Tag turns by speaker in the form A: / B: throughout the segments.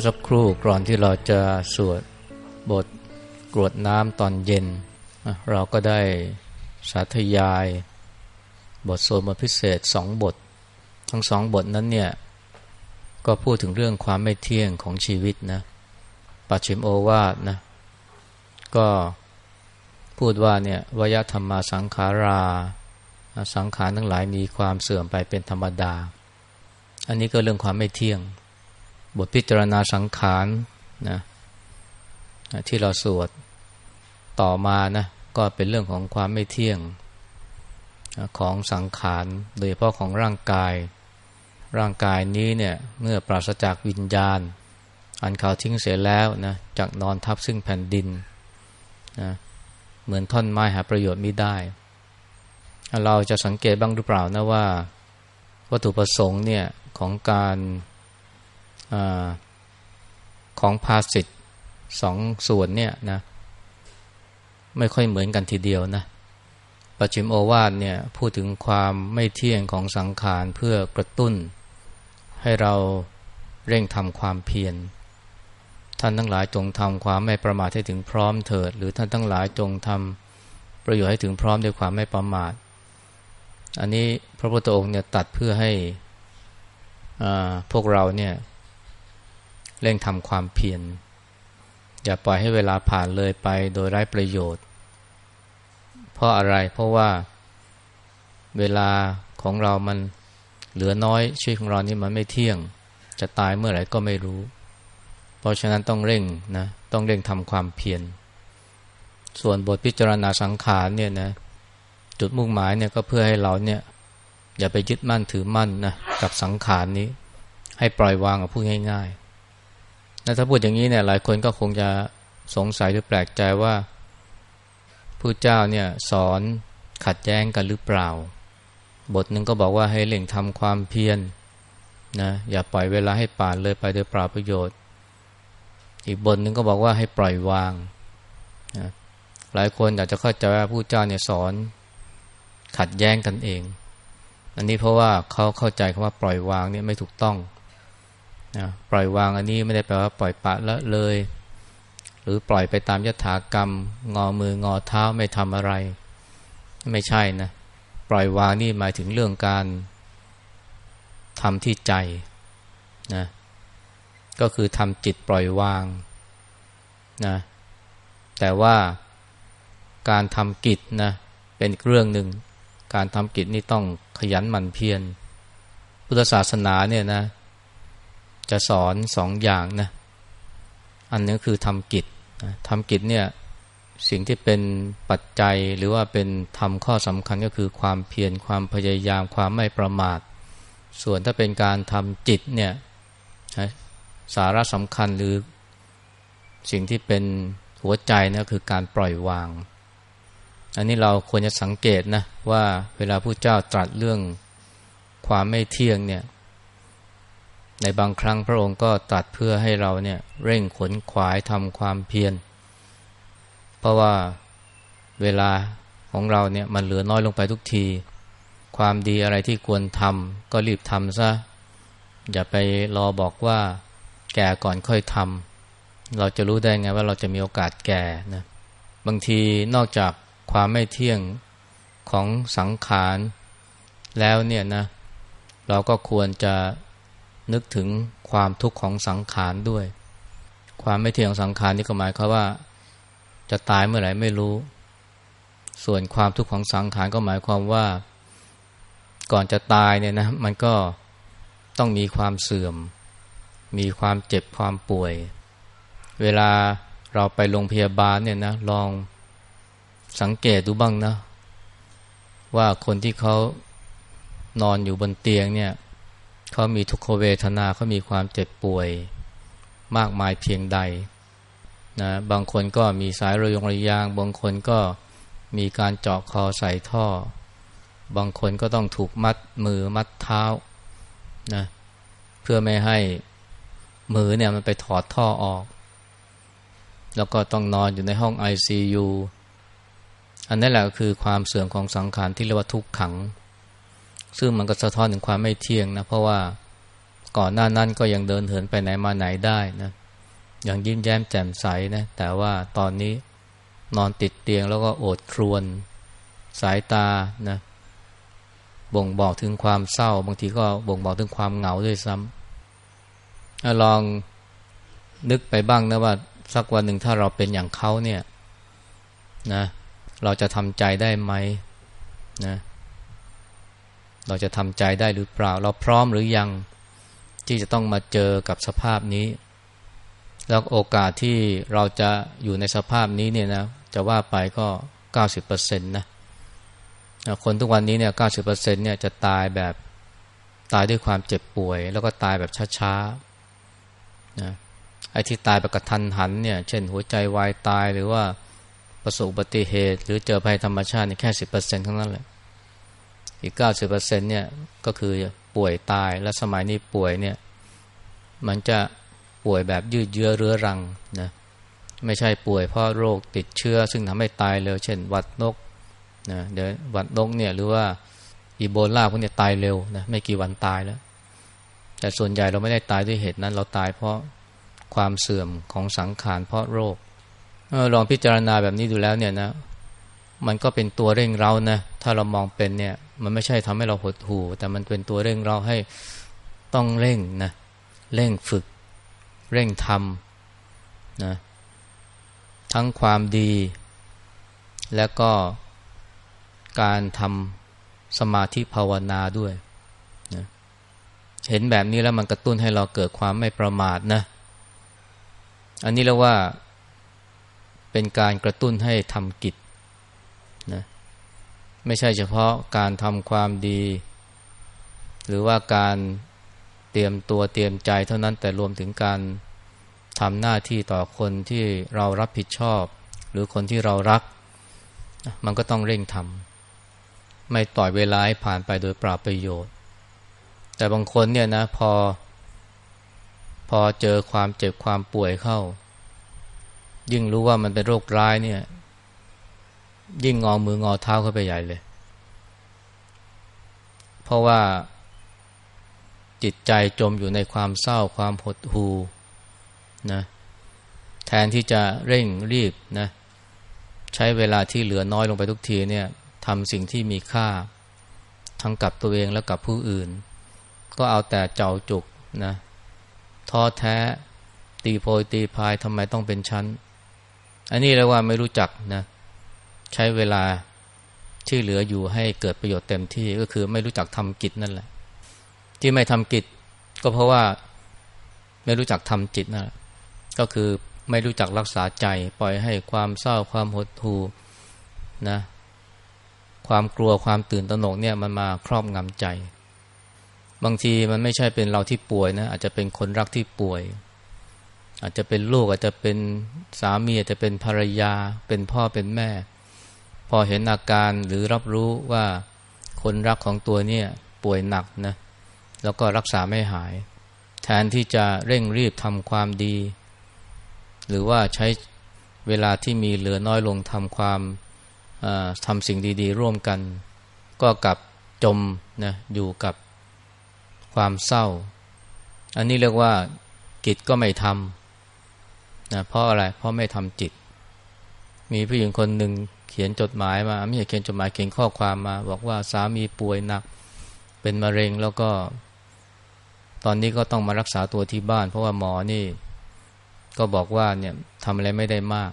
A: มื่อสักครู่ก่อนที่เราจะสวดบทกรวดน้ำตอนเย็น เราก็ได้สาธยาย บทสวดบทพิเศษสองบท ทั้งสองบทนั้นเนี่ย ก็พูดถึงเรื่องความไม่เที่ยงของชีวิตนะปัจฉิมโอวาทนะ ก็พูดว่าเนี่ยวยธรรมมาสังขาราสังขารทั้งหลายมีความเสื่อมไปเป็นธรรมดา อันนี้ก็เรื่องความไม่เที่ยง บทพิจารณาสังขารนะที่เราสวดต่อมานะก็เป็นเรื่องของความไม่เที่ยงของสังขารโดยเฉพาะของร่างกาย ร่างกายนี้เนี่ยเมื่อปราศจากวิญญาณ อันเขาทิ้งเสียแล้วนะจากนอนทับซึ่งแผ่นดินนะเหมือนท่อนไม้หาประโยชน์ไม่ได้ เราจะสังเกตบ้างหรือเปล่านะว่า วัตถุประสงค์เนี่ยของการ อของภาสิทธ์สองส่วนเนี่ยนะ ไม่ค่อยเหมือนกันทีเดียวนะปัจฉิมโอวาทเนี่ยพูดถึงความไม่เที่ยงของสังขารเพื่อกระตุ้น ให้เราเร่งทำความเพียรท่านทั้งหลายจงทำความไม่ประมาทให้ถึงพร้อมเถิด หรือท่านทั้งหลายจงทำประโยชน์ให้ถึงพร้อมด้วยความไม่ประมาท อันนี้พระพุทธองค์เนี่ยตัดเพื่อให้พวกเราเนี่ย เร่งทำความเพียรอย่าปล่อยให้เวลาผ่านเลยไปโดยไร้ประโยชน์ เพราะอะไรเพราะว่าเวลาของเรามันเหลือน้อยชีวิตของเรานี่มันไม่เที่ยง จะตายเมื่อไหร่ก็ไม่รู้ เพราะฉะนั้นต้องเร่งนะต้องเร่งทำความเพียรส่วนบทพิจารณาสังขารเนี่ยนะจุดมุ่งหมายเนี่ยก็เพื่อให้เราเนี่ย อย่าไปยึดมั่นถือมั่นนะกับสังขารนี้ ให้ปล่อยวางกับพูดง่าย ๆ ถ้าพูดอย่างนี้เนี่ยหลายคนก็คงจะสงสัยหรือแปลกใจว่าผู้เจ้าเนี่ยสอนขัดแย้งกันหรือเปล่า บทหนึ่งก็บอกว่าให้เล่งทำความเพียรนนะอย่าปล่อยเวลาให้ป่านเลยไปโดยปล่าประโยชน์ อีกบทหนึ่งก็บอกว่าให้ปล่อยวางนะหลายคนอาจจะเข้าใจว่าผู้เจ้าเนี่ยสอนขัดแย้งกันเอง อันนี้เพราะว่าเขาเข้าใจคำว่าปล่อยวางเนี่ยไม่ถูกต้อง นะปล่อยวางอันนี้ไม่ได้แปลว่าปล่อยปะละเลย หรือปล่อยไปตามยถากรรม งอมืองอเท้าไม่ทำอะไร ไม่ใช่นะ ปล่อยวางนี่หมายถึงเรื่องการทำที่ใจนะก็คือทำจิตปล่อยวางนะแต่ว่าการทำกิจนะเป็นเรื่องหนึ่ง การทำกิจนี่ต้องขยันหมั่นเพียรพุทธศาสนาเนี่ยนะ จะสอนสองอย่างนะ อันนึงคือทำกิจทำกิจเนี่ยสิ่งที่เป็นปัจจัยหรือว่าเป็นทำข้อสำคัญก็คือความเพียรความพยายามความไม่ประมาท ส่วนถ้าเป็นการทำจิตเนี่ยสาระสำคัญหรือสิ่งที่เป็นหัวใจนะคือการปล่อยวาง อันนี้เราควรจะสังเกตนะว่าเวลาผู้เจ้าตรัสเรื่องความไม่เที่ยงเนี่ย ในบางครั้งพระองค์ก็ตรัสเพื่อให้เราเนี่ยเร่งขนขวายทำความเพียร เพราะว่าเวลาของเราเนี่ยมันเหลือน้อยลงไปทุกที ความดีอะไรที่ควรทำก็รีบทำซะ อย่าไปรอบอกว่าแก่ก่อนค่อยทำเราจะรู้ได้ไงว่าเราจะมีโอกาสแก่นะบางทีนอกจากความไม่เที่ยงของสังขารแล้วเนี่ยนะเราก็ควรจะ นึกถึงความทุกข์ของสังขารด้วย ความไม่เที่ยงของสังขารนี่ก็หมายความว่า จะตายเมื่อไหร่ไม่รู้ ส่วนความทุกข์ของสังขารก็หมายความว่า ก่อนจะตายเนี่ยนะ มันก็ต้องมีความเสื่อม มีความเจ็บความป่วย เวลาเราไปโรงพยาบาลเนี่ยนะลองสังเกตดูบ้างนะ ว่าคนที่เขานอนอยู่บนเตียงเนี่ย เขามีทุกขเวทนาเขามีความเจ็บป่วยมากมายเพียงใดนะบางคนก็มีสายระยงระยาง บางคนก็มีการเจาะคอใส่ท่อ บางคนก็ต้องถูกมัดมือมัดเท้านะเพื่อไม่ให้มือเนี่ยมันไปถอดท่อออก แล้วก็ต้องนอนอยู่ในห้อง ICU อันนั้นแหละคือความเสื่อมของสังขารที่เรียกว่าทุกขัง ซึ่งมันก็สะท้อนถึงความไม่เที่ยงนะ เพราะว่าก่อนหน้านั้นก็ยังเดินเหินไปไหนมาไหนได้นะยังยิ้มแย้มแจ่มใสนะแต่ว่าตอนนี้นอนติดเตียงแล้วก็โอดครวน สายตานะบ่งบอกถึงความเศร้า บางทีก็บ่งบอกถึงความเหงาด้วยซ้ำลองนึกไปบ้างนะว่าสักวันหนึ่งถ้าเราเป็นอย่างเขาเนี่ยนะเราจะทำใจได้ไหมนะ เราจะทำใจได้หรือเปล่า เราพร้อมหรือยังที่จะต้องมาเจอกับสภาพนี้ แล้วโอกาสที่เราจะอยู่ในสภาพนี้เนี่ยนะจะว่าไปก็เก้าสิบเปอร์เซ็นต์นะคนทุกวันนี้เนี่ยเก้าสิบเปอร์เซ็นเนี่ยจะตายแบบตายด้วยความเจ็บป่วย แล้วก็ตายแบบช้าๆนะไอ้ที่ตายแบบกระทันหันเนี่ย เช่นหัวใจวายตายหรือว่าประสบอุบัติเหตุ หรือเจอภัยธรรมชาตินี่แค่สิบเปอร์เซ็นต์เท่านั้นแหละ อีกเก้าสิบเปอร์เซ็นเนี่ยก็คือป่วยตายและสมัยนี้ป่วยเนี่ยมันจะป่วยแบบยืดเยื้อเรื้อรังนะไม่ใช่ป่วยเพราะโรคติดเชื้อ ซึ่งทำให้ตายเร็วเช่นวัดนกนะเดี๋ยววัดนกเนี่ยหรือว่าอีโบลาพวกนี้ตายเร็วนะไม่กี่วันตายแล้ว แต่ส่วนใหญ่เราไม่ได้ตายด้วยเหตุนั้น เราตายเพราะความเสื่อมของสังขารเพราะโรคลองพิจารณาแบบนี้ดูแล้วเนี่ยนะ มันก็เป็นตัวเร่งเรานะถ้าเรามองเป็นเนี่ย มันไม่ใช่ทำให้เราหดหู่แต่มันเป็นตัวเร่งเราให้ต้องเร่งนะเร่งฝึก เร่งทำนะทั้งความดี และก็การทำสมาธิภาวนาด้วยนะเห็นแบบนี้แล้วมันกระตุ้นให้เราเกิดความไม่ประมาทนะอันนี้เรียกว่าเป็นการกระตุ้นให้ทำกิจนะ ไม่ใช่เฉพาะการทำความดี หรือว่าการเตรียมตัวเตรียมใจเท่านั้นแต่รวมถึงการทำหน้าที่ต่อคนที่เรารับผิดชอบ หรือคนที่เรารัก มันก็ต้องเร่งทำไม่ต่อยเวลาให้ผ่านไปโดยปราประโยชน์ แต่บางคนเนี่ยนะพอ พอเจอความเจ็บความป่วยเข้า ยิ่งรู้ว่ามันเป็นโรคร้ายเนี่ย ยิ่งงอมืองอเท้าเข้าไปใหญ่เลย เพราะว่าจิตใจจมอยู่ในความเศร้าความหดหู่นะแทนที่จะเร่งรีบนะใช้เวลาที่เหลือน้อยลงไปทุกทีเนี่ยทำสิ่งที่มีค่า ทั้งกับตัวเองและกับผู้อื่น ก็เอาแต่เจ้าจุกนะท้อแท้ ตีโพยตีพายทำไมต้องเป็นชั้น อันนี้เรียกว่าไม่รู้จักนะ ใช้เวลาที่เหลืออยู่ให้เกิดประโยชน์เต็มที่ก็คือไม่รู้จักทำกิจนั่นแหละ ที่ไม่ทำกิจ ก็เพราะว่าไม่รู้จักทำจิตนั่นแหละก็คือไม่รู้จักรักษาใจ ปล่อยให้ความเศร้าความหดหู่นะ ความกลัวความตื่นตระหนกเนี่ยมันมาครอบงำใจ บางทีมันไม่ใช่เป็นเราที่ป่วยนะอาจจะเป็นคนรักที่ป่วย อาจจะเป็นลูกอาจจะเป็นสามีอาจจะเป็นภรรยา เป็นพ่อเป็นแม่ พอเห็นอาการหรือรับรู้ว่าคนรักของตัวเนี่ยป่วยหนักนะแล้วก็รักษาไม่หาย แทนที่จะเร่งรีบทำความดี หรือว่าใช้เวลาที่มีเหลือน้อยลงทำความทำสิ่งดี ๆ ร่วมกัน ก็กลับจมนะอยู่กับความเศร้า อันนี้เรียกว่ากิจก็ไม่ทำนะเพราะอะไร เพราะไม่ทำจิต มีผู้หญิงคนหนึ่ง เขียนจดหมายมาไม่ใช่เขียนจดหมายเขียนข้อความมา บอกว่าสามีป่วยหนัก เป็นมะเร็งแล้วก็ ตอนนี้ก็ต้องมารักษาตัวที่บ้าน เพราะว่าหมอนี่ ก็บอกว่าเนี่ยทำอะไรไม่ได้มาก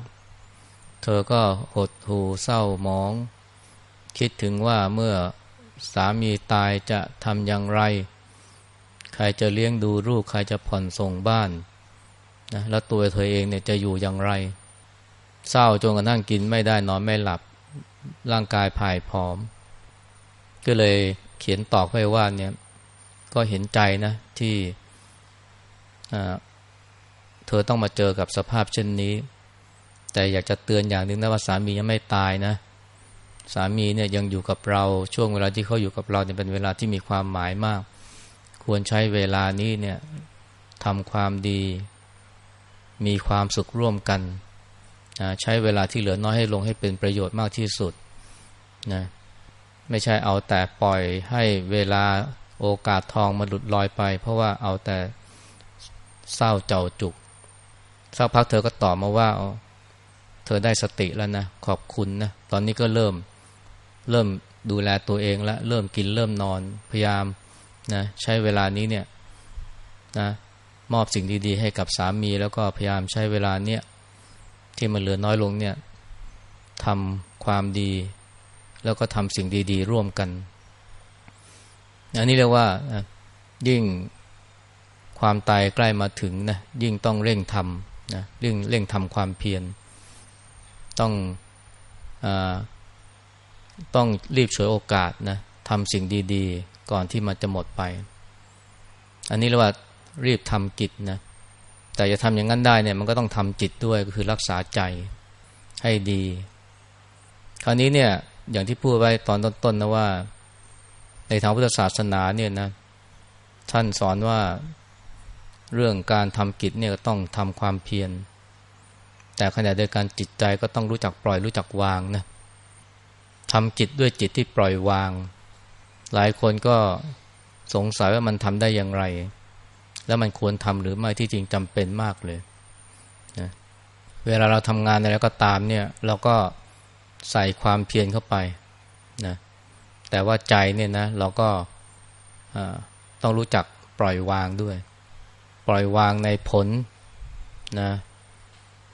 A: เธอก็หดหูเศร้าหมอง คิดถึงว่าเมื่อสามีตายจะทำอย่างไร ใครจะเลี้ยงดูลูกใครจะผ่อนส่งบ้านนะแล้วตัวเธอเองเนี่ยจะอยู่อย่างไร เศร้าจนกระทั่งกินไม่ได้นอนไม่หลับร่างกายผายผอม ก็เลยเขียนตอบไปว่าเนี่ยก็เห็นใจนะที่เธอต้องมาเจอกับสภาพเช่นนี้ แต่อยากจะเตือนอย่างหนึ่งนะว่าสามียังไม่ตายนะ สามีเนี่ยยังอยู่กับเราช่วงเวลาที่เขาอยู่กับเราเนี่ยเป็นเวลาที่มีความหมายมาก ควรใช้เวลานี้เนี่ยทำความดี มีความสุขร่วมกัน นะใช้เวลาที่เหลือน้อยให้ลงให้เป็นประโยชน์มากที่สุดนะไม่ใช่เอาแต่ปล่อยให้เวลาโอกาสทองมันหลุดลอยไป เพราะว่าเอาแต่เศร้าเจ้าจุกสักพักเธอก็ตอบมาว่าเธอได้สติแล้วนะขอบคุณนะตอนนี้ก็เริ่มเริ่มดูแลตัวเองแล้วเริ่มกินเริ่มนอนพยายามนะใช้เวลานี้เนี่ยนะมอบสิ่งดีๆ ให้กับสามี แล้วก็พยายามใช้เวลาเนี่ย ที่มันเหลือน้อยลงเนี่ยทำความดี แล้วก็ทำสิ่งดีๆ ร่วมกันอันนี้เรียกว่ายิ่งความตายใกล้มาถึงนะยิ่งต้องเร่งทำนะเร่งเร่งทำความเพียรต้องอต้องรีบฉวยโอกาสนะทำสิ่งดีๆ ก่อนที่มันจะหมดไป อันนี้เรียกว่ารีบทำกิจนะ แต่จะทำอย่างนั้นได้เนี่ยมันก็ต้องทำจิตด้วยก็คือรักษาใจให้ดี คราวนี้เนี่ยอย่างที่พูดไว้ตอนต้นๆนะว่า ในทางพุทธศาสนาเนี่ยนะท่านสอนว่าเรื่องการทำกิจเนี่ยต้องทำความเพียร แต่ขณะเดียวกันจิตใจก็ต้องรู้จักปล่อยรู้จักวางนะทำจิตด้วยจิตที่ปล่อยวาง หลายคนก็สงสัยว่ามันทำได้อย่างไร แล้วมันควรทำหรือไม่ที่จริงจำเป็นมากเลยนะเวลาเราทำงานอะไรก็ตามเนี่ย เราก็ใส่ความเพียรเข้าไปนะแต่ว่าใจเนี่ยนะ เราก็ต้องรู้จักปล่อยวางด้วย ปล่อยวางในผลนะ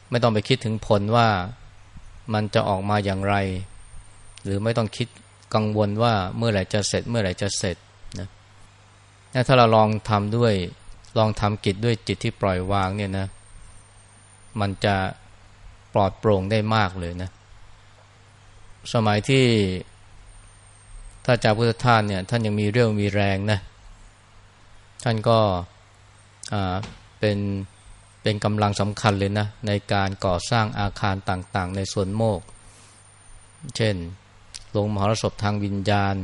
A: ไม่ต้องไปคิดถึงผลว่ามันจะออกมาอย่างไร หรือไม่ต้องคิดกังวลว่าเมื่อไหร่จะเสร็จ เมื่อไหร่จะเสร็จนะถ้าเราลองทำด้วย ลองทำกิจด้วยจิตที่ปล่อยวางเนี่ยนะ มันจะปลอดโปร่งได้มากเลยนะ สมัยที่ถ้าจากพุทธทาสเนี่ย ท่านยังมีเรื่องมีแรงนะ ท่านก็เป็นเป็นกำลังสำคัญเลยนะ ในการก่อสร้างอาคารต่างๆ ในส่วนโมก เช่นโรงมหรสพทางวิญญาณ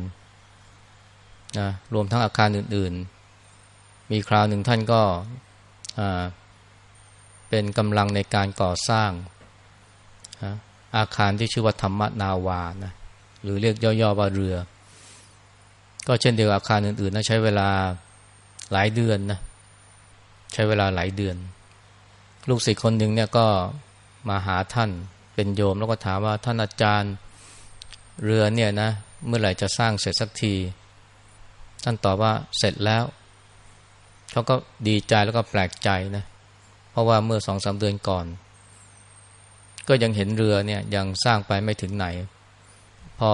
A: นะรวมทั้งอาคารอื่น ๆ มีคราวหนึ่งท่านก็เป็นกำลังในการก่อสร้างอาคารที่ชื่อว่าธรรมนาวานะหรือเรียกย่อๆว่าเรือ ก็เช่นเดียวกับอาคารอื่นๆนะใช้เวลาหลายเดือนนะใช้เวลาหลายเดือน ลูกศิษย์คนหนึ่งเนี่ยก็มาหาท่านเป็นโยมแล้วก็ถามว่าท่านอาจารย์เรือเนี่ยนะเมื่อไหร่จะสร้างเสร็จสักที ท่านตอบว่าเสร็จแล้ว เขาก็ดีใจแล้วก็แปลกใจนะ เพราะว่าเมื่อสองสาเดือนก่อน ก็ยังเห็นเรือเนี่ยยังสร้างไปไม่ถึงไหน พอ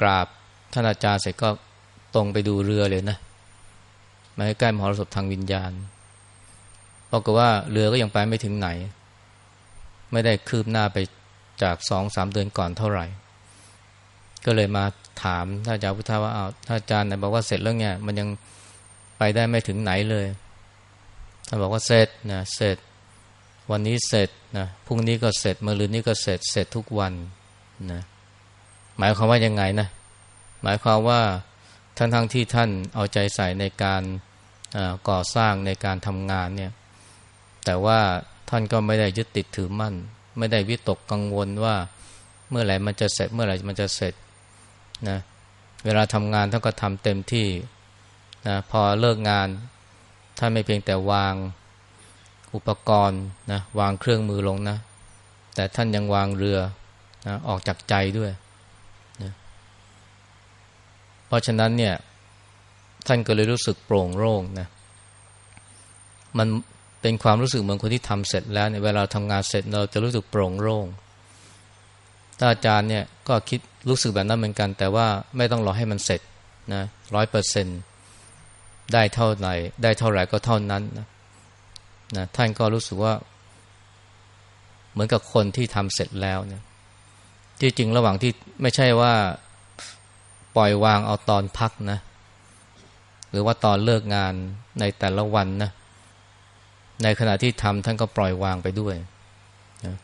A: กราบท่านอาจารย์เสร็จก็ตรงไปดูเรือเลยนะมาใกล้มหรสพทางวิญญาณปรากฏว่าเรือก็ยังไปไม่ถึงไหน ไม่ได้คืบหน้าไปจากสองสามเดือนก่อนเท่าไหร่ ก็เลยมาถามท่านอาจารย์พุทธว่าเอาท่านอาจารย์บอกว่าเสร็จแล้วเนี่ยมันยัง ไปได้ไม่ถึงไหนเลยท่านบอกว่าเสร็จนะเสร็จ วันนี้เสร็จนะพรุ่งนี้ก็เสร็จมะรืนนี้ก็เสร็จเสร็จทุกวันนะหมายความว่ายังไงนะหมายความว่าท่านทั้งที่ท่านเอาใจใส่ในการก่อสร้างในการทำงานเนี่ยแต่ว่าท่านก็ไม่ได้ยึดติดถือมั่น ไม่ได้วิตกกังวลว่าเมื่อไหร่มันจะเสร็จเมื่อไหร่มันจะเสร็จนะเวลาทำงานท่านก็ทำเต็มที่ นะพอเลิกงานท่านไม่เพียงแต่วางอุปกรณ์นะวางเครื่องมือลงนะ แต่ท่านยังวางเรือนะออกจากใจด้วยนะเพราะฉะนั้นเนี่ย ท่านก็เลยรู้สึกโปร่งโล่งนะมันเป็นความรู้สึกเหมือนคนที่ทำเสร็จแล้วเนี่ยเวลาทำงานเสร็จเราจะรู้สึกโปร่งโล่งถ้าอาจารย์เนี่ยก็คิดรู้สึกแบบนั้นเหมือนกัน แต่ว่าไม่ต้องรอให้มันเสร็จนะร้อยเปอร์เซ็นต์ ได้เท่าไหร่ได้เท่าไหร่ก็เท่านั้นนะนะท่านก็รู้สึกว่า เหมือนกับคนที่ทำเสร็จแล้วเนี่ยที่จริงระหว่างที่ไม่ใช่ว่าปล่อยวางเอาตอนพักนะ หรือว่าตอนเลิกงานในแต่ละวันนะ ในขณะที่ทำท่านก็ปล่อยวางไปด้วยนะ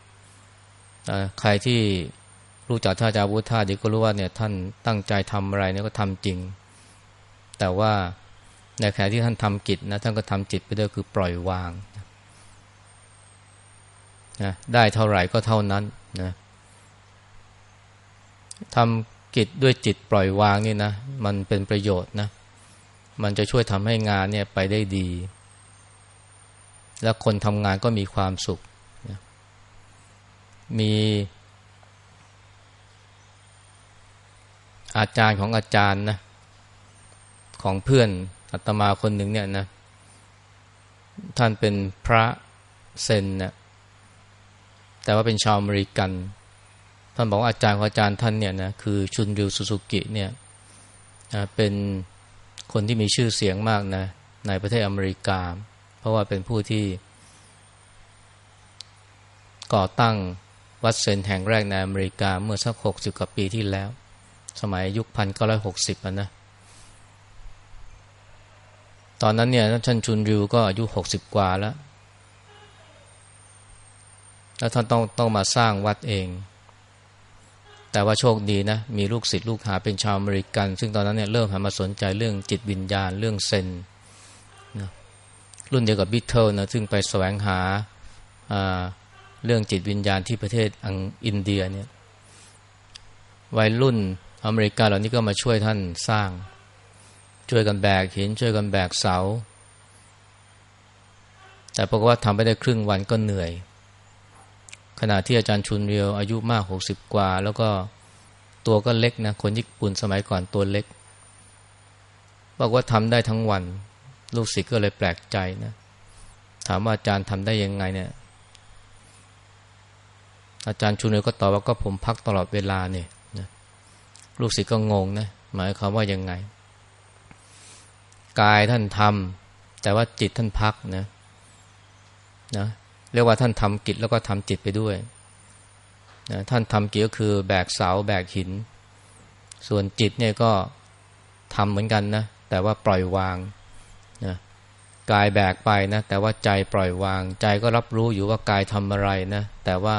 A: ใครที่รู้จักท่าจาวุธท่าดีก็รู้ว่าเนี่ยท่านตั้งใจทำอะไรเนี่ยก็ทำจริง แต่ว่า ในขณะที่ท่านทำกิจนะท่านก็ทำจิตไปด้วยคือปล่อยวางนะได้เท่าไหร่ก็เท่านั้นนะทำกิจด้วยจิตปล่อยวางนี่นะมันเป็นประโยชน์นะมันจะช่วยทำให้งานเนี่ยไปได้ดี และคนทำงานก็มีความสุขมีอาจารย์ของอาจารย์นะของเพื่อน อาตมาคนหนึ่งเนี่ยนะท่านเป็นพระเซนนะแต่ว่าเป็นชาวอเมริกัน ท่านบอกว่าอาจารย์ของอาจารย์ท่านเนี่ยนะคือชุนริวสุสุกิเนี่ยเป็นคนที่มีชื่อเสียงมากนะในประเทศอเมริกา เพราะว่าเป็นผู้ที่ ก่อตั้งวัดเซนแห่งแรกในอเมริกาเมื่อสักหกสิบกว่าปีที่แล้ว สมัยยุคพันเก้าร้อยหกสิบนะ ตอนนั้นเนี่ยท่านชุนริวก็อายุหกสิบกว่าแล้ว แล้วท่านต้องต้องมาสร้างวัดเอง แต่ว่าโชคดีนะ มีลูกศิษย์ลูกหาเป็นชาวอเมริกัน ซึ่งตอนนั้นเนี่ยเริ่มหันมาสนใจเรื่องจิตวิญญาณเรื่องเซนนะรุ่นเดียวกับบิทเทิลนะซึ่งไปแสวงหาเรื่องจิตวิญญาณที่ประเทศอังอินเดียเนี่ยวัยรุ่นอเมริกาเหล่านี้ก็มาช่วยท่านสร้าง ช่วยกันแบกหิน ช่วยกันแบกเสา แต่ปรากฏว่าทำไปได้ครึ่งวันก็เหนื่อย ขณะที่อาจารย์ชุนเรียวอายุมากหกสิบกว่า แล้วก็ตัวก็เล็กนะ คนญี่ปุ่นสมัยก่อนตัวเล็ก บอกว่าทำได้ทั้งวัน ลูกศิษย์ก็เลยแปลกใจนะ ถามว่าอาจารย์ทำได้ยังไงเนี่ย อาจารย์ชุนเรียวก็ตอบว่าก็ผมพักตลอดเวลาเนี่ยลูกศิษย์ก็งงนะ หมายความว่ายังไง กายท่านทำแต่ว่าจิตท่านพักนะนะเรียกว่าท่านทำกิจแล้วก็ทำจิตไปด้วยนะท่านทำกิจก็คือแบกเสาแบกหิน ส่วนจิตเนี่ยก็ทำเหมือนกันนะแต่ว่าปล่อยวางนะกายแบกไปนะแต่ว่าใจปล่อยวาง ใจก็รับรู้อยู่ว่ากายทำอะไรนะแต่ว่า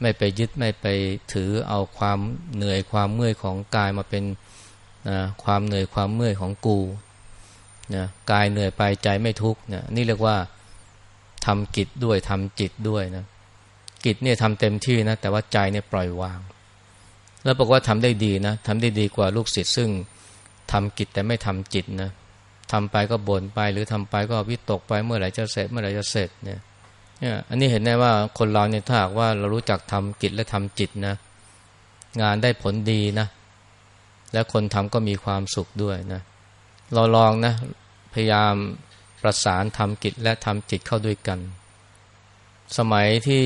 A: ไม่ไปยึดไม่ไปถือเอาความเหนื่อยความเมื่อยของกายมาเป็นนะความเหนื่อยความเมื่อยของกู นะกายเหนื่อยไปใจไม่ทุกข์นะนี่เรียกว่าทำกิจด้วยทำจิตด้วยนะกิจเนี่ยทำเต็มที่นะแต่ว่าใจเนี่ยปล่อยวาง แล้วบอกว่าทำได้ดีนะทำได้ดีกว่าลูกศิษย์ซึ่งทำกิจแต่ไม่ทำจิตนะทำไปก็บ่นไปหรือทำไปก็วิตกไปเมื่อไหร่จะเสร็จเมื่อไหร่จะเสร็จเนี่ยอันนี้เห็นได้ว่าคนเราเนี่ยถ้าหากว่าเรารู้จักทำกิจและทำจิตนะ งานได้ผลดีนะ และคนทำก็มีความสุขด้วยนะ เราลองนะ พยายามประสานทำกิจและทำจิตเข้าด้วยกัน สมัยที่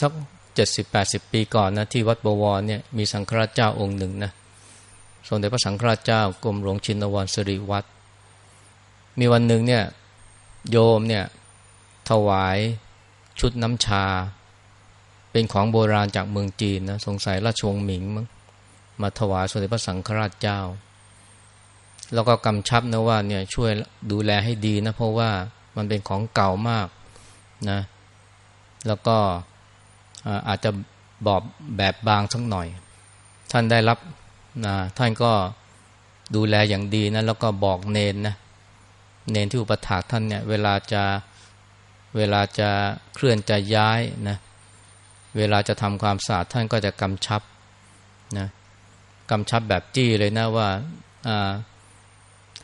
A: สักเจ็ดสิบแปดสิบปีก่อนนะที่วัดบวรเนี่ยมีสังฆราชเจ้าองค์หนึ่งนะสมเด็จพระสังฆราชเจ้ากรมหลวงชินวรสิริวัตรมีวันหนึ่งเนี่ยโยมเนี่ยถวายชุดน้ำชา เป็นของโบราณจากเมืองจีนนะสงสัยราชวงศ์หมิงมั้งมาถวายสมเด็จพระสังฆราชเจ้า แล้วก็กำชับนะว่าเนี่ยช่วยดูแลให้ดีนะ เพราะว่ามันเป็นของเก่ามากนะ แล้วก็อาจจะบอบแบบบางสักหน่อย ท่านได้รับนะท่านก็ดูแลอย่างดีนะ แล้วก็บอกเนนนะเนนที่อุปถากท่านเนี่ยเวลาจะเวลาจะเคลื่อนจะย้ายนะเวลาจะทำความสะอาดท่านก็จะกำชับนะกำชับแบบจี้เลยนะว่าอ่า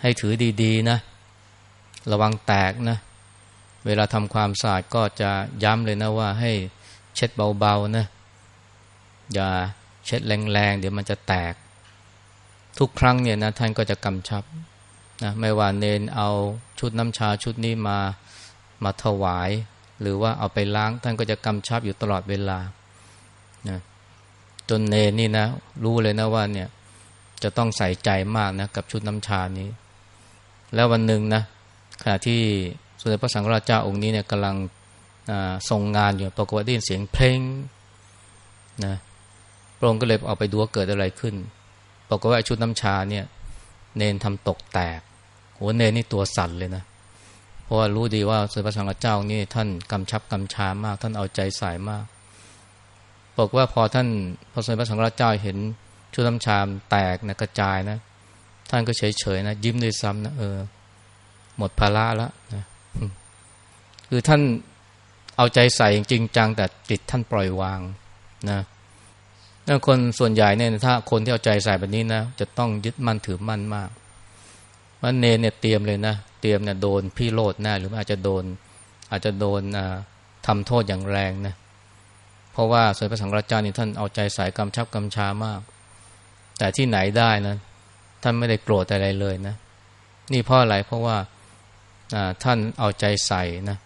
A: ให้ถือดีๆนะ ระวังแตกนะ เวลาทำความสะอาดก็จะย้ำเลยนะว่าให้เช็ดเบาๆนะ อย่าเช็ดแรงๆ เดี๋ยวมันจะแตก ทุกครั้งเนี่ยนะท่านก็จะกำชับนะไม่ว่าเนนเอาชุดน้ำชาชุดนี้มามาถวาย หรือว่าเอาไปล้างท่านก็จะกำชับอยู่ตลอดเวลานะจนเนนนี่นะ รู้เลยนะว่าเนี่ยจะต้องใส่ใจมากนะกับชุดน้ำชานี้ แล้ววันหนึ่งนะขณะที่สมเด็จพระสังฆราชเจ้าองค์นี้เนี่ยกำลังทรงงานอยู่ปรากฏว่าได้ยินเสียงเพลงนะพระองค์ก็เลยเอาไปดูว่าเกิดอะไรขึ้นปรากฏว่าชุดน้ำชาเนี่ย เนนทำตกแตกหัวเนนนี่ตัวสั่นเลยนะเพราะว่ารู้ดีว่าสมเด็จพระสังฆราชเจ้านี่ท่านกำชับกำชามาก ท่านเอาใจใส่มากบอกว่าพอท่านพอสมเด็จพระสังฆราชเจ้าเห็นชุดน้ำชามแตกนะกระจายนะ ท่านก็เฉยๆนะยิ้มด้วยซ้ำนะเออ หมดภาระแล้วนะคือท่านเอาใจใส่จริงจังแต่จิตท่านปล่อยวางนะถ้าคนส่วนใหญ่เนี่ยถ้าคนที่เอาใจใส่แบบนี้นะจะต้องยึดมั่นถือมั่นมากว่าเนเนี่ยเตรียมเลยนะเตรียมเนี่ยโดนพี่โลดแน่หรืออาจจะโดน อาจจะโดนทำโทษอย่างแรงนะเพราะว่าสมเด็จพระสังฆราชานี่ท่านเอาใจใส่กำชับกำชามาก แต่ที่ไหนได้นะ ท่านไม่ได้โกรธอะไรเลยนะ นี่เพราะอะไรเพราะว่าท่านเอาใจใส่นะ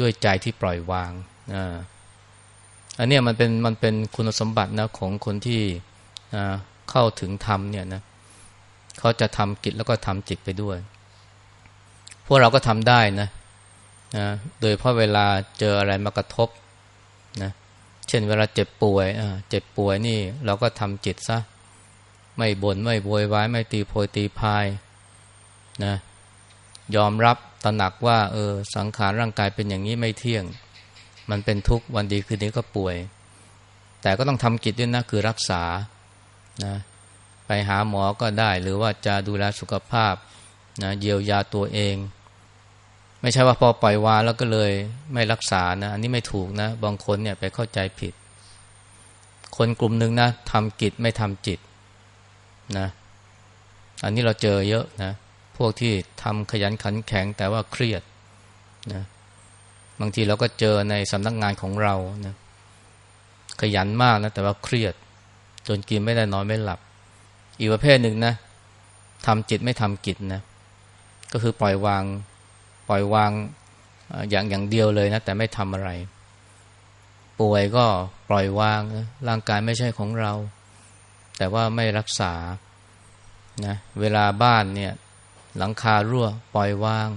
A: ด้วยใจที่ปล่อยวางอันนี้มันเป็นมันเป็นคุณสมบัตินะของคนที่เข้าถึงธรรมเนี่ยนะเขาจะทำกิจแล้วก็ทำจิตไปด้วย พวกเราก็ทำได้นะนะโดยเพราะเวลาเจออะไรมากระทบนะเช่นเวลาเจ็บป่วยเจ็บป่วยนี่เราก็ทำจิตซะ ไม่บน่นไม่โวยวายไม่ตีโพยตีพายนะยอมรับตระหนักว่าเออสังขารร่างกายเป็นอย่างนี้ไม่เที่ยง มันเป็นทุกข์วันดีคืนนี้ก็ป่วย แต่ก็ต้องทำกิจด้วยนะคือรักษานะไปหาหมอก็ได้ หรือว่าจะดูแลสุขภาพนะเยียวยาตัวเอง ไม่ใช่ว่าพอปล่อยวางแล้วก็เลยไม่รักษานะอันนี้ไม่ถูกนะ บางคนเนี่ยไปเข้าใจผิด คนกลุ่มหนึ่งนะทำกิจไม่ทำจิต นะ อันนี้เราเจอเยอะนะ พวกที่ทำขยันขันแข็งแต่ว่าเครียดนะบางทีเราก็เจอในสำนักงานของเรานะขยันมากนะแต่ว่าเครียด จนกินไม่ได้นอนไม่หลับ อีกประเภทหนึ่งนะทำจิตไม่ทำกิจนะก็คือปล่อยวางปล่อยวางอย่างอย่างเดียวเลยนะแต่ไม่ทำอะไร ป่วยก็ปล่อยวางร่างกายไม่ใช่ของเรา แต่ว่าไม่รักษานะเวลาบ้านเนี่ยหลังคารั่วปล่อยวาง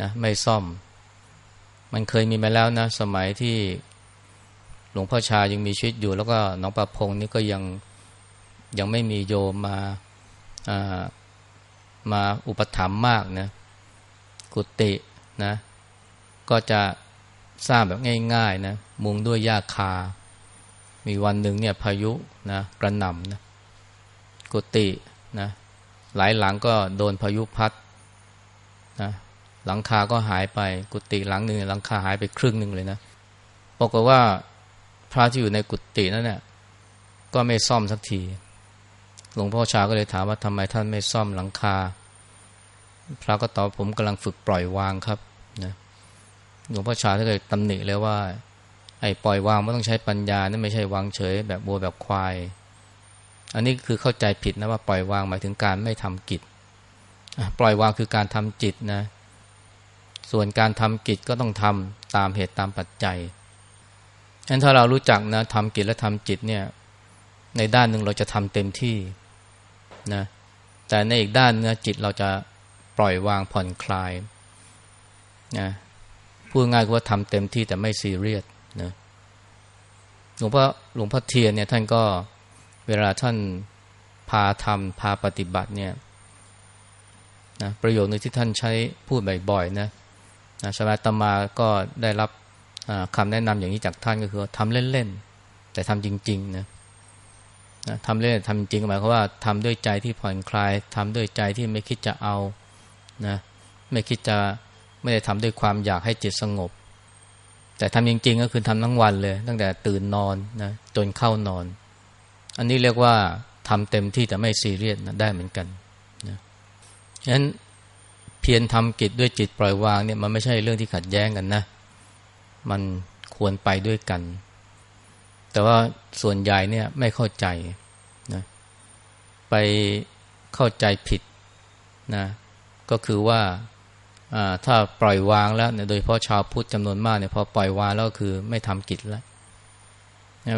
A: นะไม่ซ่อม มันเคยมีมาแล้วนะ สมัยที่หลวงพ่อชายังมีชีวิตอยู่ แล้วก็น้องประพงนี่ก็ยังยังไม่มีโยมมาามาอุปถัมภ์มากนะกุฏินะ ก็จะสร้างแบบง่าย ๆ นะ มุงด้วยหญ้าคา มีวันหนึ่งเนี่ยพายุนะกระหน่ำนะ กุฏินะหลายหลังก็โดนพายุพัดนะหลังคาก็หายไปกุฏิหลังหนึ่งหลังคาหายไปครึ่งหนึ่งเลยนะบอกว่าพระที่อยู่ในกุฏินั้นเนี่ยก็ไม่ซ่อมสักที หลวงพ่อชาก็เลยถามว่าทำไมท่านไม่ซ่อมหลังคา พระก็ตอบผมกำลังฝึกปล่อยวางครับนะหลวงพ่อชาก็เลยตำหนิเลยว่า ไอ้ปล่อยวางไม่ต้องใช้ปัญญานั่นไม่ใช่วางเฉย แบบบัวแบบควาย อันนี้คือเข้าใจผิดนะว่าปล่อยวางหมายถึงการไม่ทำกิจปล่อยวางคือการทำจิตนะ ส่วนการทำกิจก็ต้องทำตามเหตุตามปัจจัยฉะนั้นถ้าเรารู้จักนะทำกิจและทำจิตเนี่ย ในด้านหนึ่งเราจะทำเต็มที่นะ แต่ในอีกด้านเนื้อจิตเราจะปล่อยวางผ่อนคลายนะพูดง่ายก็ว่าทำเต็มที่แต่ไม่ซีเรียสนะหลวงพ่อหลวงพ่อเทียนเนี่ยท่านก็เเวลาท่านพาทำพาปฏิบัติเนี่ยนะประโยชน์นึงที่ท่านใช้พูดบ่อยๆนะนะสมัยตมาก็ได้รับคำแนะนำอย่างนี้จากท่านก็คือทำเล่นๆ แต่ทำจริงๆนะนะทำเล่นทำจริงหมายความว่าทำด้วยใจที่ผ่อนคลายทำด้วยใจที่ไม่คิดจะเอานะไม่คิดจะไม่ได้ทำด้วยความอยากให้จิตสงบ แต่ทำจริงๆ ก็คือทำทั้งวันเลย ตั้งแต่ตื่นนอนนะจนเข้านอน อันนี้เรียกว่าทำเต็มที่แต่ไม่ซีเรียสนะได้เหมือนกันนะฉะนั้นเพียรทำกิจด้วยจิตปล่อยวางเนี่ยมันไม่ใช่เรื่องที่ขัดแย้งกันนะ มันควรไปด้วยกัน แต่ว่าส่วนใหญ่เนี่ยไม่เข้าใจนะไปเข้าใจผิดนะก็คือว่าถ้าปล่อยวางแล้วโดยเพราะชาวพุทธจำนวนมากเนี่ยพอปล่อยวางแล้วคือไม่ทำกิจแล้ว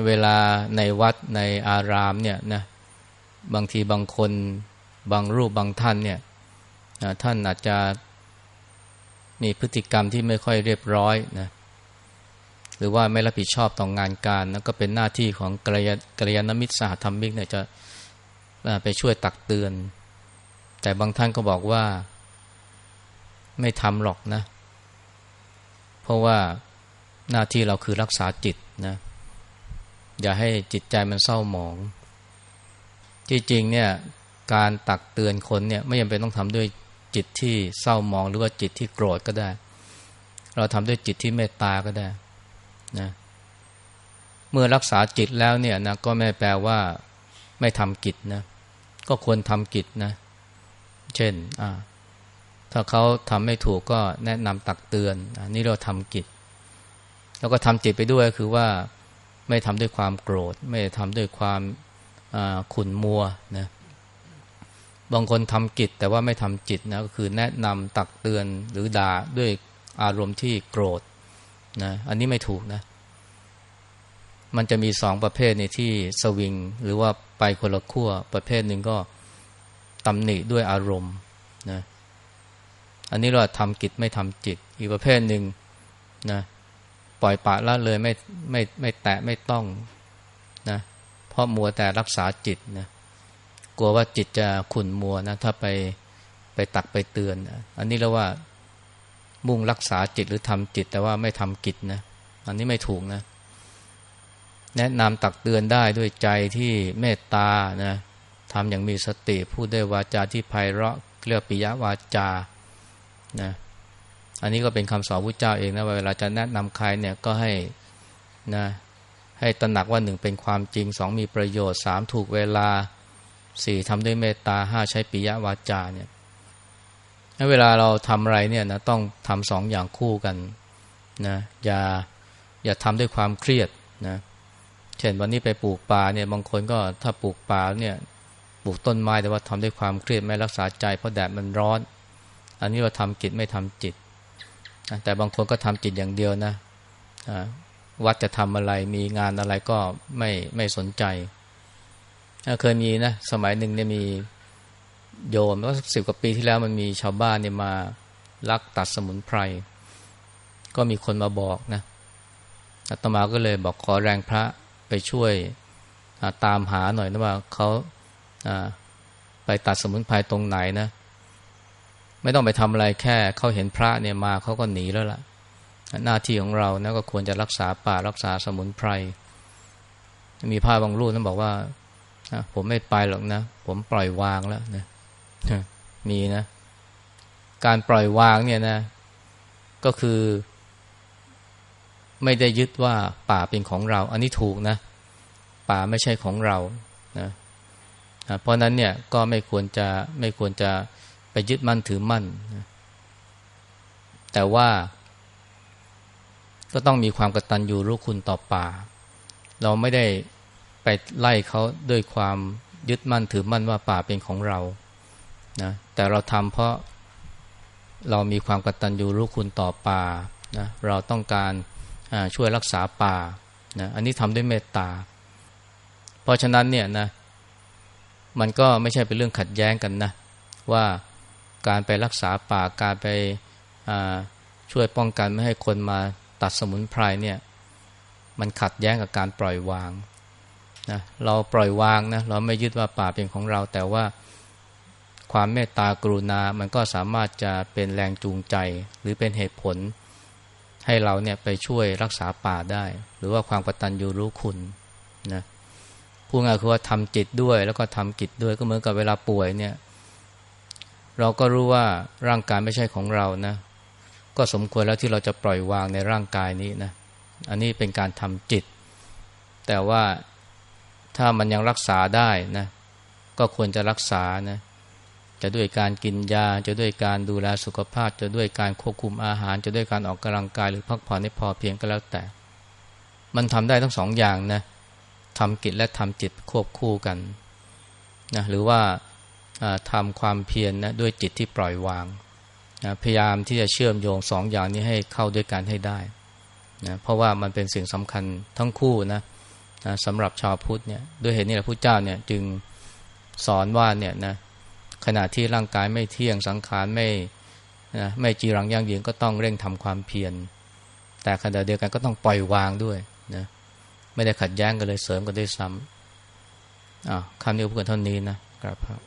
A: เวลาในวัดในอารามเนี่ยนะบางทีบางคนบางรูปบางท่านเนี่ยท่านอาจจะมีพฤติกรรมที่ไม่ค่อยเรียบร้อยนะหรือว่าไม่รับผิดชอบต่องงานการนะก็เป็นหน้าที่ของกระยกระยานมิตรสหธรรมิกเนี่ยจะไปช่วยตักเตือน แต่บางท่านก็บอกว่าไม่ทำหรอกนะ เพราะว่าหน้าที่เราคือรักษาจิตนะ อย่าให้จิตใจมันเศร้าหมอง จริงๆเนี่ยการตักเตือนคนเนี่ยไม่จำเป็นต้องทำด้วยจิตที่เศร้าหมองหรือว่าจิตที่โกรธก็ได้ เราทำด้วยจิตที่เมตตาก็ได้นะเมื่อรักษาจิตแล้วเนี่ยนะก็ไม่แปลว่าไม่ทำกิจนะก็ควรทำกิจนะ เช่นอ่าถ้าเขาทำไม่ถูกก็แนะนำตักเตือน อันนี้เราทำกิจ แล้วก็ทำจิตไปด้วยคือว่า ไม่ทำด้วยความโกรธ ไม่ทำด้วยความขุนมัวนะบางคนทำกิจแต่ว่าไม่ทำจิตนะก็คือแนะนำตักเตือนหรือด่าด้วยอารมณ์ที่โกรธนะอันนี้ไม่ถูกนะ มันจะมีสองประเภทในที่สวิง หรือว่าไปคนละขั้วประเภทหนึ่งก็ตำหนิด้วยอารมณ์นะอันนี้เราทำกิจไม่ทำจิต อีกประเภทหนึ่งนะ ปล่อยปะละเลยไม่ไม่ไม่แตะไม่ต้องนะเพราะมัวแต่รักษาจิตนะกลัวว่าจิตจะขุ่นมัวนะถ้าไปไปตักไปเตือน อันนี้เรียกว่ามุ่งรักษาจิตหรือทำจิต แต่ว่าไม่ทำกิจนะอันนี้ไม่ถูกนะ แนะนำตักเตือนได้ด้วยใจที่เมตตานะทำอย่างมีสติพูดด้วยวาจาที่ไพเราะเรียกปิยวาจานะ อันนี้ก็เป็นคำสอนพระเจ้าเองนะเวลาจะแนะนำใครเนี่ยก็ให้นะให้ตระหนักว่าหนึ่งเป็นความจริงสองมีประโยชน์สามถูกเวลาสี่ทำด้วยเมตตาห้าใช้ปิยวาจาเนี่ยเวลาเราทำอะไรเนี่ยนะต้องทำสองอย่างคู่กันนะอย่าอย่าทำด้วยความเครียดนะเช่นวันนี้ไปปลูกป่าเนี่ยบางคนก็ถ้าปลูกป่าเนี่ยปลูกต้นไม้แต่ว่าทำด้วยความเครียดไม่รักษาใจเพราะแดดมันร้อน อันนี้เราทำกิจไม่ทำจิต แต่บางคนก็ทำจิตอย่างเดียวนะวัดจะทำอะไรมีงานอะไรก็ไม่ไม่สนใจ เคยมีนะ สมัยหนึ่งเนี่ยมีโยมก็สิบกว่าปีที่แล้วมันมีชาวบ้านเนี่ยมาลักตัดสมุนไพร ก็มีคนมาบอกนะอาตมาก็เลยบอกขอแรงพระไปช่วยตามหาหน่อยนะว่าเขาไปตัดสมุนไพรตรงไหนนะ ไม่ต้องไปทำอะไรแค่เขาเห็นพระเนี่ยมาเขาก็หนีแล้วล่ะ หน้าที่ของเรานะก็ควรจะรักษาป่ารักษาสมุนไพร มีพระบางรูปนั้นบอกว่าผมไม่ไปหรอกนะ ผมปล่อยวางแล้วนะมีนะ การปล่อยวางเนี่ยนะ ก็คือ ไม่ได้ยึดว่าป่าเป็นของเรา อันนี้ถูกนะ ป่าไม่ใช่ของเรานะเพราะนั้นเนี่ยก็ไม่ควรจะไม่ควรจะ ไปยึดมั่นถือมั่น แต่ว่าก็ต้องมีความกตัญญูรู้คุณต่อป่า เราไม่ได้ไปไล่เขาด้วยความยึดมั่นถือมั่นว่าป่าเป็นของเรานะแต่เราทำเพราะเรามีความกตัญญูรู้คุณต่อป่านะเราต้องการช่วยรักษาป่านะอันนี้ทำด้วยเมตตา เพราะฉะนั้นเนี่ยนะมันก็ไม่ใช่เป็นเรื่องขัดแย้งกันนะว่า การไปรักษาป่าการไปช่วยป้องกันไม่ให้คนมาตัดสมุนไพรเนี่ยมันขัดแย้งกับการปล่อยวางนะเราปล่อยวางนะเราไม่ยึดว่าป่าเป็นของเรา แต่ว่าความเมตตากรุณา มันก็สามารถจะเป็นแรงจูงใจ หรือเป็นเหตุผล ให้เราเนี่ยไปช่วยรักษาป่าได้ หรือว่าความกตัญญูรู้คุณนะพูดง่ายคือว่าทำจิตด้วยแล้วก็ทำกิจด้วยก็เหมือนกับเวลาป่วยเนี่ย เราก็รู้ว่าร่างกายไม่ใช่ของเรานะ ก็สมควรแล้วที่เราจะปล่อยวางในร่างกายนี้นะ อันนี้เป็นการทำจิต แต่ว่าถ้ามันยังรักษาได้นะ ก็ควรจะรักษานะ จะด้วยการกินยา จะด้วยการดูแลสุขภาพ จะด้วยการควบคุมอาหาร จะด้วยการออกกำลังกายหรือพักผ่อนให้พอเพียงก็แล้วแต่ มันทำได้ทั้งสองอย่างนะทำกิจและทำจิตควบคู่กันนะหรือว่า ทำความเพียรนนะด้วยจิตที่ปล่อยวางนะพยายามที่จะเชื่อมโยงสองอย่างนี้ให้เข้าด้วยกันให้ได้นะเพราะว่ามันเป็นสิ่งสำคัญทั้งคู่นะนะสำหรับชาวพุทธเนี่ยด้วยเหตุนี้แหละพระเจ้าเนี่ยจึงสอนว่าเนี่ยนะขณะที่ร่างกายไม่เที่ยงสังขารไม่นะไม่จีรังยั่งยืนก็ต้องเร่งทำความเพียร แต่ขณะเดียวกันก็ต้องปล่อยวางด้วยนะไม่ได้ขัดแย้งกันเลยเสริมกันด้วยซ้ำอ่าคำนี้พูดกันเท่านี้นะครับ